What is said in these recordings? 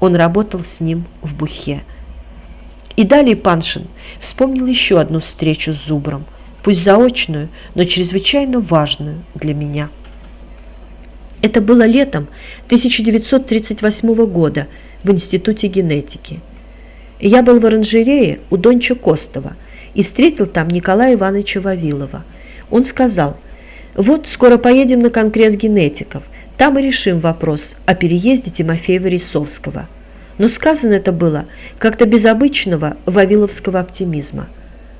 Он работал с ним в Бухе. И далее Паншин вспомнил еще одну встречу с Зубром, пусть заочную, но чрезвычайно важную для меня. Это было летом 1938 года в Институте генетики. Я был в оранжерее у Донча Костова и встретил там Николая Ивановича Вавилова. Он сказал, вот скоро поедем на конгресс генетиков, там и решим вопрос о переезде Тимофеева-Рисовского. Но сказано это было как-то без обычного вавиловского оптимизма.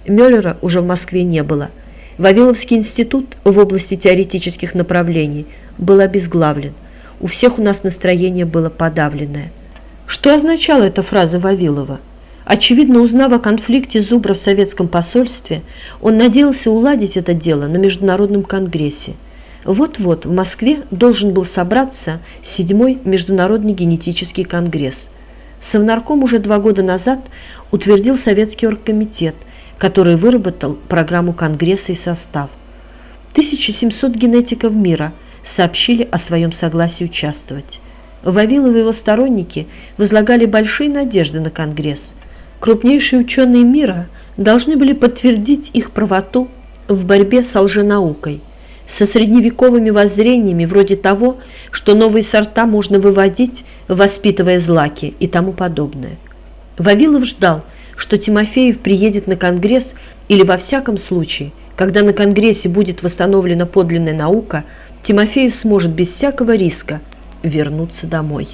Мюллера уже в Москве не было. Вавиловский институт в области теоретических направлений был обезглавлен. У всех у нас настроение было подавленное. Что означала эта фраза Вавилова? Очевидно, узнав о конфликте Зубра в советском посольстве, он надеялся уладить это дело на Международном конгрессе. Вот-вот в Москве должен был собраться седьмой Международный генетический конгресс. Совнарком уже два года назад утвердил Советский оргкомитет, который выработал программу конгресса и состав. 1700 генетиков мира сообщили о своем согласии участвовать. Вавилов и его сторонники возлагали большие надежды на конгресс. Крупнейшие ученые мира должны были подтвердить их правоту в борьбе с лженаукой со средневековыми воззрениями вроде того, что новые сорта можно выводить, воспитывая злаки и тому подобное. Вавилов ждал, что Тимофеев приедет на Конгресс или во всяком случае, когда на Конгрессе будет восстановлена подлинная наука, Тимофеев сможет без всякого риска вернуться домой.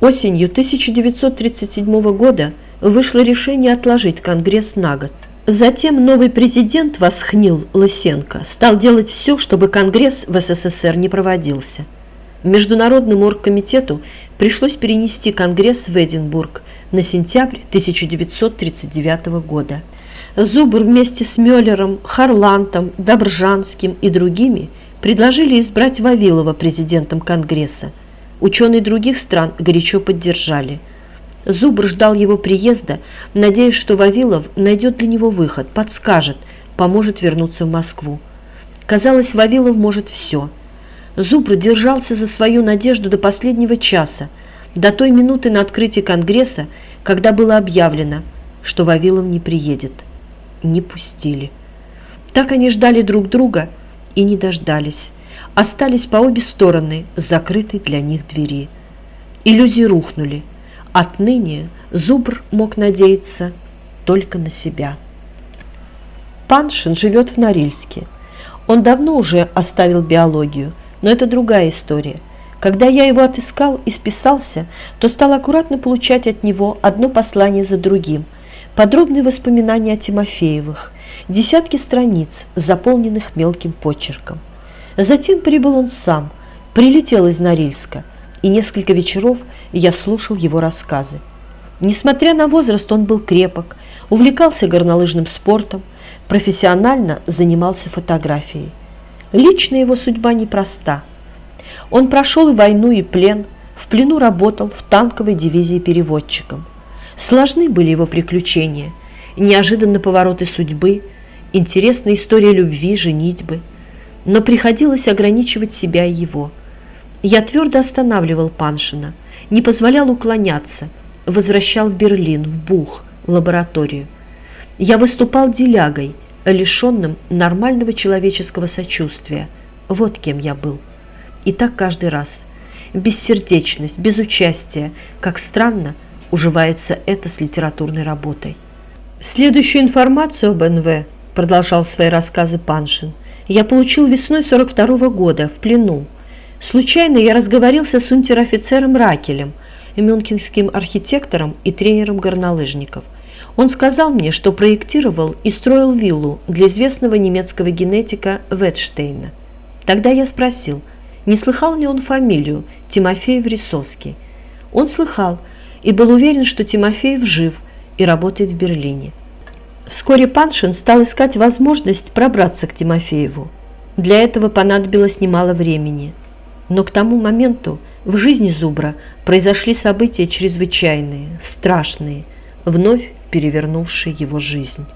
Осенью 1937 года вышло решение отложить Конгресс на год. Затем новый президент Восхнил Лысенко стал делать все, чтобы Конгресс в СССР не проводился. Международному оргкомитету пришлось перенести Конгресс в Эдинбург на сентябрь 1939 года. Зубр вместе с Мюллером, Харлантом, Добржанским и другими предложили избрать Вавилова президентом Конгресса. Ученые других стран горячо поддержали – Зубр ждал его приезда, надеясь, что Вавилов найдет для него выход, подскажет, поможет вернуться в Москву. Казалось, Вавилов может все. Зубр держался за свою надежду до последнего часа, до той минуты на открытии Конгресса, когда было объявлено, что Вавилов не приедет. Не пустили. Так они ждали друг друга и не дождались. Остались по обе стороны закрытой для них двери. Иллюзии рухнули. Отныне Зубр мог надеяться только на себя. Паншин живет в Норильске. Он давно уже оставил биологию, но это другая история. Когда я его отыскал и списался, то стал аккуратно получать от него одно послание за другим, подробные воспоминания о Тимофеевых, десятки страниц, заполненных мелким почерком. Затем прибыл он сам, прилетел из Норильска, и несколько вечеров я слушал его рассказы. Несмотря на возраст, он был крепок, увлекался горнолыжным спортом, профессионально занимался фотографией. Личная его судьба непроста. Он прошел и войну, и плен, в плену работал в танковой дивизии переводчиком. Сложны были его приключения, неожиданные повороты судьбы, интересная история любви, женитьбы. Но приходилось ограничивать себя и его – я твердо останавливал Паншина, не позволял уклоняться, возвращал в Берлин, в Бух, в лабораторию. Я выступал делягой, лишенным нормального человеческого сочувствия. Вот кем я был. И так каждый раз. Бессердечность, безучастие, как странно уживается это с литературной работой. Следующую информацию об НВ, продолжал свои рассказы Паншин, я получил весной 42 -го года в плену, Случайно я разговорился с унтер-офицером Ракелем, мюнхенским архитектором и тренером горнолыжников. Он сказал мне, что проектировал и строил виллу для известного немецкого генетика Ветштейна. Тогда я спросил, не слыхал ли он фамилию Тимофеев-Рисовский. Он слыхал и был уверен, что Тимофеев жив и работает в Берлине. Вскоре Паншин стал искать возможность пробраться к Тимофееву. Для этого понадобилось немало времени – но к тому моменту в жизни Зубра произошли события чрезвычайные, страшные, вновь перевернувшие его жизнь.